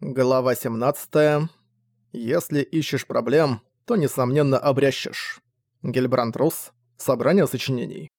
Глава 17. Если ищешь проблем, то, несомненно, обрящешь. Гельбранд Рус. Собрание сочинений.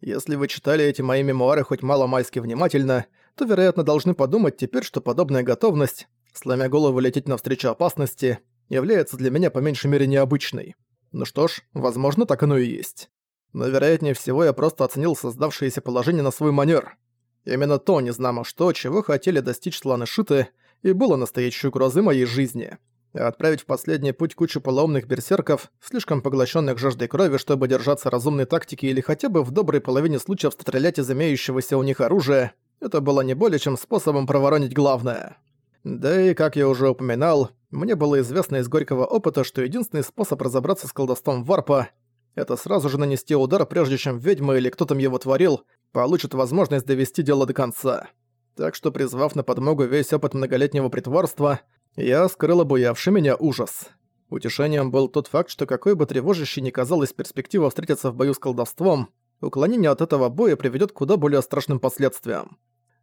Если вы читали эти мои мемуары хоть мало-мальски внимательно, то, вероятно, должны подумать теперь, что подобная готовность, сломя голову лететь навстречу опасности, является для меня по меньшей мере необычной. Ну что ж, возможно, так оно и есть. Но, вероятнее всего, я просто оценил создавшееся положение на свой манер – Именно то незнамо что, чего хотели достичь сланы Шиты, и было настоящей угрозой моей жизни. Отправить в последний путь кучу полоумных берсерков, слишком поглощенных жаждой крови, чтобы держаться разумной тактики или хотя бы в доброй половине случаев стрелять из имеющегося у них оружия, это было не более чем способом проворонить главное. Да и, как я уже упоминал, мне было известно из горького опыта, что единственный способ разобраться с колдовством варпа — это сразу же нанести удар, прежде чем ведьма или кто там его творил, получит возможность довести дело до конца. Так что, призвав на подмогу весь опыт многолетнего притворства, я скрыл обуявший меня ужас. Утешением был тот факт, что какой бы тревожащей ни казалась перспектива встретиться в бою с колдовством, уклонение от этого боя приведет к куда более страшным последствиям.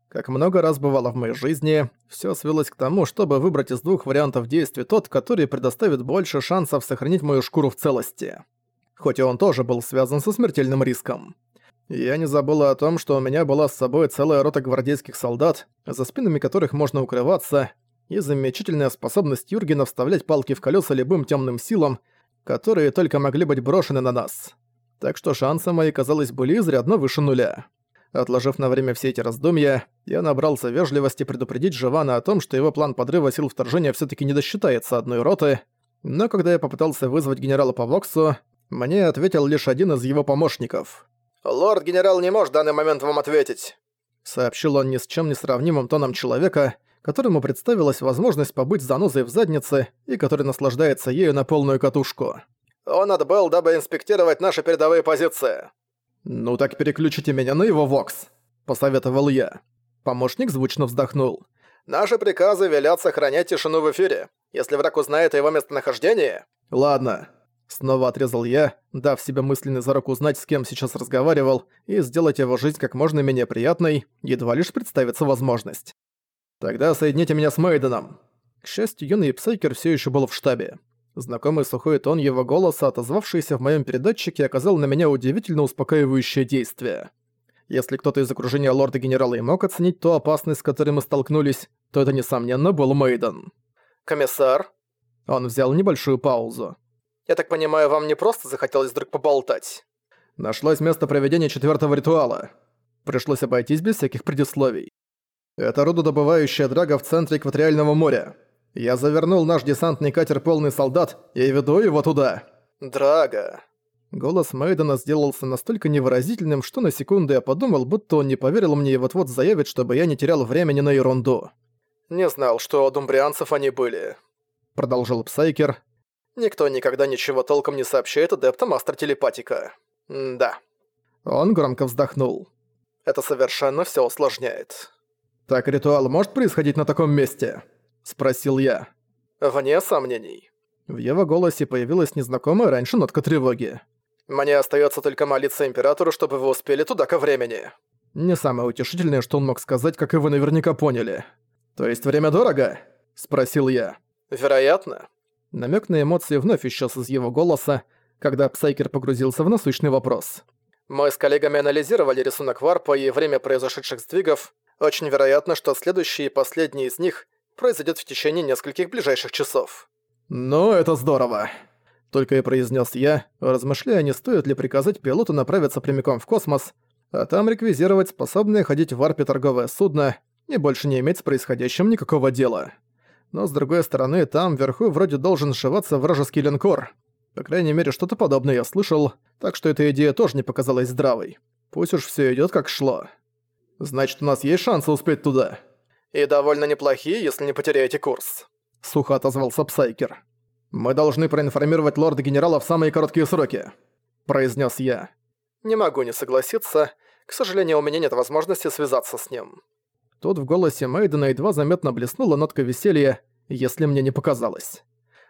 Как много раз бывало в моей жизни, все свелось к тому, чтобы выбрать из двух вариантов действий тот, который предоставит больше шансов сохранить мою шкуру в целости. Хоть и он тоже был связан со смертельным риском. Я не забыла о том, что у меня была с собой целая рота гвардейских солдат, за спинами которых можно укрываться, и замечательная способность Юргена вставлять палки в колеса любым темным силам, которые только могли быть брошены на нас. Так что шансы мои, казалось, были изрядно выше нуля. Отложив на время все эти раздумья, я набрался вежливости предупредить Живана о том, что его план подрыва сил вторжения все таки не досчитается одной роты, но когда я попытался вызвать генерала по Воксу, мне ответил лишь один из его помощников. «Лорд-генерал не может в данный момент вам ответить», — сообщил он ни с чем не сравнимым тоном человека, которому представилась возможность побыть занозой в заднице и который наслаждается ею на полную катушку. «Он отбыл, дабы инспектировать наши передовые позиции». «Ну так переключите меня на его вокс», — посоветовал я. Помощник звучно вздохнул. «Наши приказы велят сохранять тишину в эфире. Если враг узнает о его местонахождении...» «Ладно, Снова отрезал я, дав себе мысленный зарок узнать, с кем сейчас разговаривал, и сделать его жизнь как можно менее приятной, едва лишь представится возможность. «Тогда соедините меня с Мейденом». К счастью, юный Псайкер все еще был в штабе. Знакомый сухой тон его голоса, отозвавшийся в моем передатчике, оказал на меня удивительно успокаивающее действие. Если кто-то из окружения лорда-генерала и мог оценить ту опасность, с которой мы столкнулись, то это, несомненно, был Мейден. «Комиссар?» Он взял небольшую паузу. Я так понимаю, вам не просто захотелось вдруг поболтать? Нашлось место проведения четвертого ритуала. Пришлось обойтись без всяких предисловий. Это рудодобывающая драга в центре экваториального моря. Я завернул наш десантный катер полный солдат и веду его туда. Драга. Голос Мейдена сделался настолько невыразительным, что на секунду я подумал, будто он не поверил мне и вот-вот заявит, чтобы я не терял времени на ерунду. «Не знал, что у думбрианцев они были», — продолжил Псайкер, Никто никогда ничего толком не сообщает адептам астр-телепатика. да. Он громко вздохнул. Это совершенно все усложняет. «Так ритуал может происходить на таком месте?» – спросил я. «Вне сомнений». В его голосе появилась незнакомая раньше нотка тревоги. «Мне остается только молиться Императору, чтобы вы успели туда ко времени». Не самое утешительное, что он мог сказать, как и вы наверняка поняли. «То есть время дорого?» – спросил я. «Вероятно. Намек на эмоции вновь исчез из его голоса, когда Псайкер погрузился в насущный вопрос. «Мы с коллегами анализировали рисунок варпа и время произошедших сдвигов. Очень вероятно, что следующий и последний из них произойдет в течение нескольких ближайших часов». «Ну, это здорово!» Только и произнес я, размышляя, не стоит ли приказать пилоту направиться прямиком в космос, а там реквизировать способное ходить в варпе торговое судно и больше не иметь с происходящим никакого дела но с другой стороны, там вверху вроде должен сшиваться вражеский линкор. По крайней мере, что-то подобное я слышал, так что эта идея тоже не показалась здравой. Пусть уж все идет как шло. Значит, у нас есть шансы успеть туда. И довольно неплохие, если не потеряете курс. Сухо отозвался Псайкер. Мы должны проинформировать лорда-генерала в самые короткие сроки, произнес я. Не могу не согласиться. К сожалению, у меня нет возможности связаться с ним. Тут в голосе Мейдена едва заметно блеснула нотка веселья, если мне не показалось.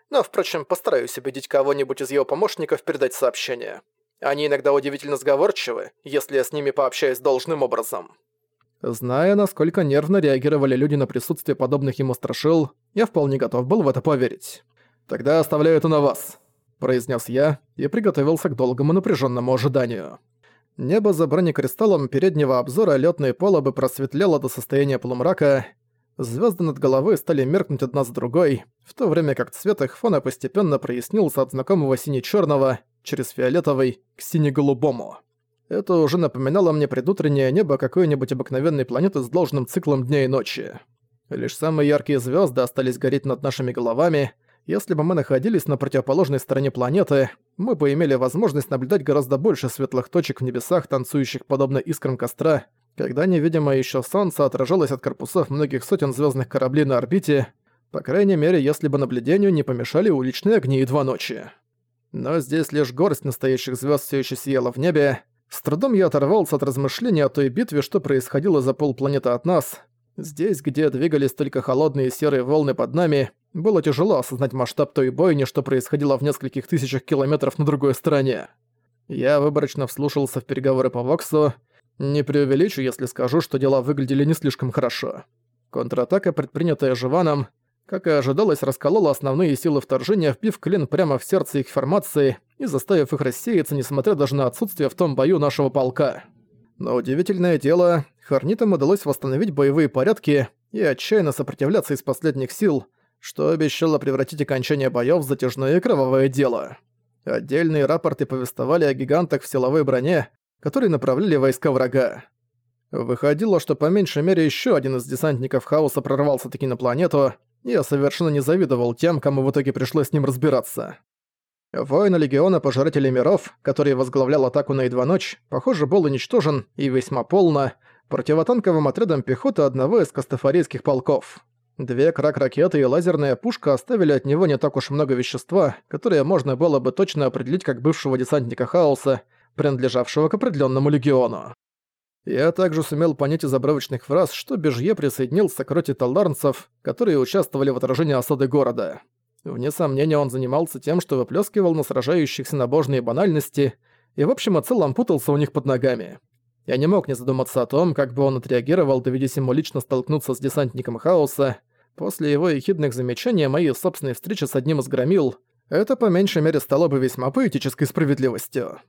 Но, впрочем, постараюсь убедить кого-нибудь из его помощников передать сообщение. Они иногда удивительно сговорчивы, если я с ними пообщаюсь должным образом. Зная, насколько нервно реагировали люди на присутствие подобных ему страшил, я вполне готов был в это поверить. «Тогда оставляю это на вас», — произнес я и приготовился к долгому напряженному ожиданию. Небо за бронекристаллом переднего обзора лётной полобы просветлело до состояния полумрака, звезды над головой стали меркнуть одна за другой, в то время как цвет их фона постепенно прояснился от знакомого сине черного через фиолетовый к сине-голубому. Это уже напоминало мне предутреннее небо какой-нибудь обыкновенной планеты с должным циклом дня и ночи. Лишь самые яркие звезды остались гореть над нашими головами — если бы мы находились на противоположной стороне планеты, мы бы имели возможность наблюдать гораздо больше светлых точек в небесах, танцующих подобно искрам костра, когда невидимое еще солнце отражалось от корпусов многих сотен звездных кораблей на орбите, по крайней мере, если бы наблюдению не помешали уличные огни и два ночи. Но здесь лишь горсть настоящих звезд все еще сияла в небе. С трудом я оторвался от размышлений о той битве, что происходило за полпланеты от нас. Здесь, где двигались только холодные серые волны под нами, было тяжело осознать масштаб той бойни, что происходило в нескольких тысячах километров на другой стороне. Я выборочно вслушался в переговоры по Воксу. Не преувеличу, если скажу, что дела выглядели не слишком хорошо. Контратака, предпринятая Живаном, как и ожидалось, расколола основные силы вторжения, вбив клин прямо в сердце их формации и заставив их рассеяться, несмотря даже на отсутствие в том бою нашего полка. Но удивительное дело, Хорнитам удалось восстановить боевые порядки и отчаянно сопротивляться из последних сил, что обещало превратить окончание боёв в затяжное кровавое дело. Отдельные рапорты повествовали о гигантах в силовой броне, которые направляли войска врага. Выходило, что по меньшей мере ещё один из десантников Хаоса прорвался таки на планету, и я совершенно не завидовал тем, кому в итоге пришлось с ним разбираться. Воин Легиона Пожирателей Миров, который возглавлял атаку на едва ночь, похоже, был уничтожен и весьма полно противотанковым отрядом пехоты одного из кастафарийских полков. Две крак-ракеты и лазерная пушка оставили от него не так уж много вещества, которое можно было бы точно определить как бывшего десантника Хаоса, принадлежавшего к определенному легиону. Я также сумел понять из обрывочных фраз, что Бежье присоединился к роте таларнцев, которые участвовали в отражении осады города. Вне сомнения, он занимался тем, что выплескивал на сражающихся набожные банальности и в общем и целом путался у них под ногами. Я не мог не задуматься о том, как бы он отреагировал, доведясь ему лично столкнуться с десантником Хаоса. После его ехидных замечаний о моей собственной с одним из громил, это по меньшей мере стало бы весьма поэтической справедливостью.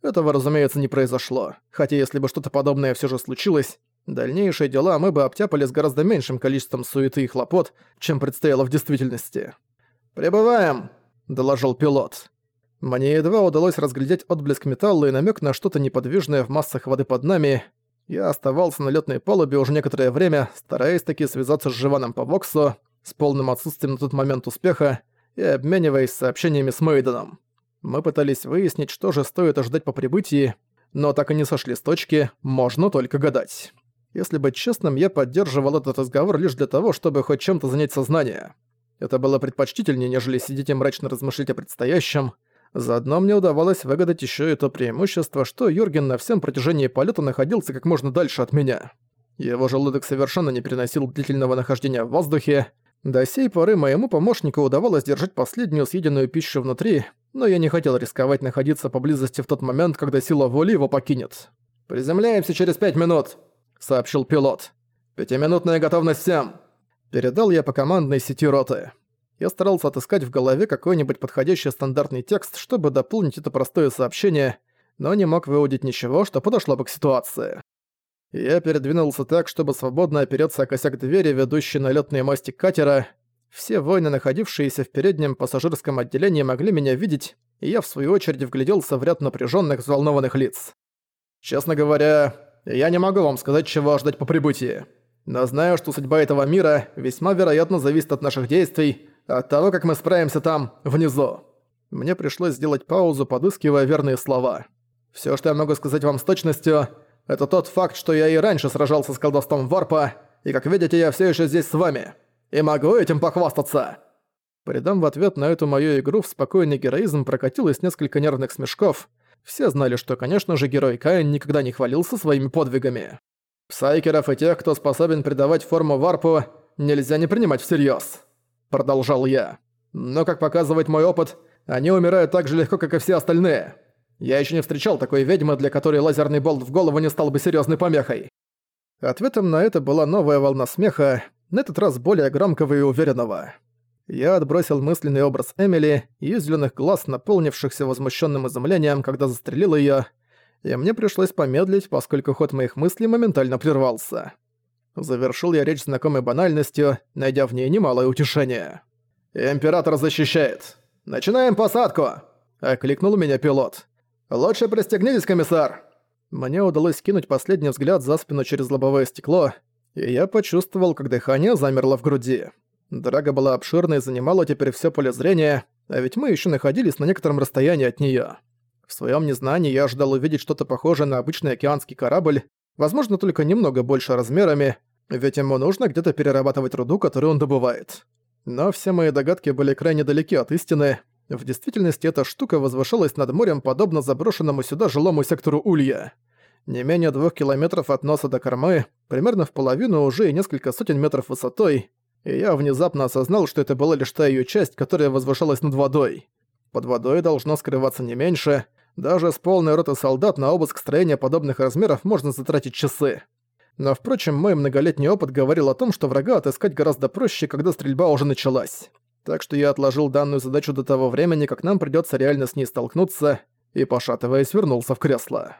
Этого, разумеется, не произошло, хотя если бы что-то подобное все же случилось, дальнейшие дела мы бы обтяпали с гораздо меньшим количеством суеты и хлопот, чем предстояло в действительности. «Прибываем!» – доложил пилот. Мне едва удалось разглядеть отблеск металла и намек на что-то неподвижное в массах воды под нами. Я оставался на летной палубе уже некоторое время, стараясь таки связаться с Живаном по Воксу, с полным отсутствием на тот момент успеха, и обмениваясь сообщениями с Мейденом. Мы пытались выяснить, что же стоит ожидать по прибытии, но так и не сошли с точки, можно только гадать. Если быть честным, я поддерживал этот разговор лишь для того, чтобы хоть чем-то занять сознание. Это было предпочтительнее, нежели сидеть и мрачно размышлять о предстоящем, Заодно мне удавалось выгадать еще и то преимущество, что Юрген на всем протяжении полета находился как можно дальше от меня. Его желудок совершенно не переносил длительного нахождения в воздухе. До сей поры моему помощнику удавалось держать последнюю съеденную пищу внутри, но я не хотел рисковать находиться поблизости в тот момент, когда сила воли его покинет. «Приземляемся через пять минут», — сообщил пилот. «Пятиминутная готовность всем!» Передал я по командной сети роты. Я старался отыскать в голове какой-нибудь подходящий стандартный текст, чтобы дополнить это простое сообщение, но не мог выудить ничего, что подошло бы к ситуации. Я передвинулся так, чтобы свободно опереться о косяк двери, ведущей на лётные масти катера. Все воины, находившиеся в переднем пассажирском отделении, могли меня видеть, и я в свою очередь вгляделся в ряд напряженных, взволнованных лиц. Честно говоря, я не могу вам сказать, чего ждать по прибытии. Но знаю, что судьба этого мира весьма вероятно зависит от наших действий, от того, как мы справимся там, внизу. Мне пришлось сделать паузу, подыскивая верные слова. Все, что я могу сказать вам с точностью, это тот факт, что я и раньше сражался с колдовством Варпа, и, как видите, я все еще здесь с вами. И могу этим похвастаться. По в ответ на эту мою игру в спокойный героизм прокатилось несколько нервных смешков. Все знали, что, конечно же, герой Каин никогда не хвалился своими подвигами. Псайкеров и тех, кто способен придавать форму Варпу, нельзя не принимать всерьез. — продолжал я. «Но, как показывает мой опыт, они умирают так же легко, как и все остальные. Я еще не встречал такой ведьмы, для которой лазерный болт в голову не стал бы серьезной помехой. Ответом на это была новая волна смеха, на этот раз более громкого и уверенного. Я отбросил мысленный образ Эмили и зелёных глаз, наполнившихся возмущенным изумлением, когда застрелил ее, и мне пришлось помедлить, поскольку ход моих мыслей моментально прервался. Завершил я речь знакомой банальностью, найдя в ней немалое утешение. «Император защищает! Начинаем посадку!» — окликнул меня пилот. «Лучше пристегнитесь, комиссар!» Мне удалось кинуть последний взгляд за спину через лобовое стекло, и я почувствовал, как дыхание замерло в груди. Драга была обширной и занимала теперь все поле зрения, а ведь мы еще находились на некотором расстоянии от нее. В своем незнании я ожидал увидеть что-то похожее на обычный океанский корабль, возможно, только немного больше размерами, ведь ему нужно где-то перерабатывать руду, которую он добывает. Но все мои догадки были крайне далеки от истины. В действительности эта штука возвышалась над морем, подобно заброшенному сюда жилому сектору Улья. Не менее двух километров от носа до кормы, примерно в половину уже и несколько сотен метров высотой, и я внезапно осознал, что это была лишь та её часть, которая возвышалась над водой. Под водой должно скрываться не меньше, даже с полной роты солдат на обыск строения подобных размеров можно затратить часы. Но, впрочем, мой многолетний опыт говорил о том, что врага отыскать гораздо проще, когда стрельба уже началась. Так что я отложил данную задачу до того времени, как нам придётся реально с ней столкнуться, и, пошатываясь, вернулся в кресло.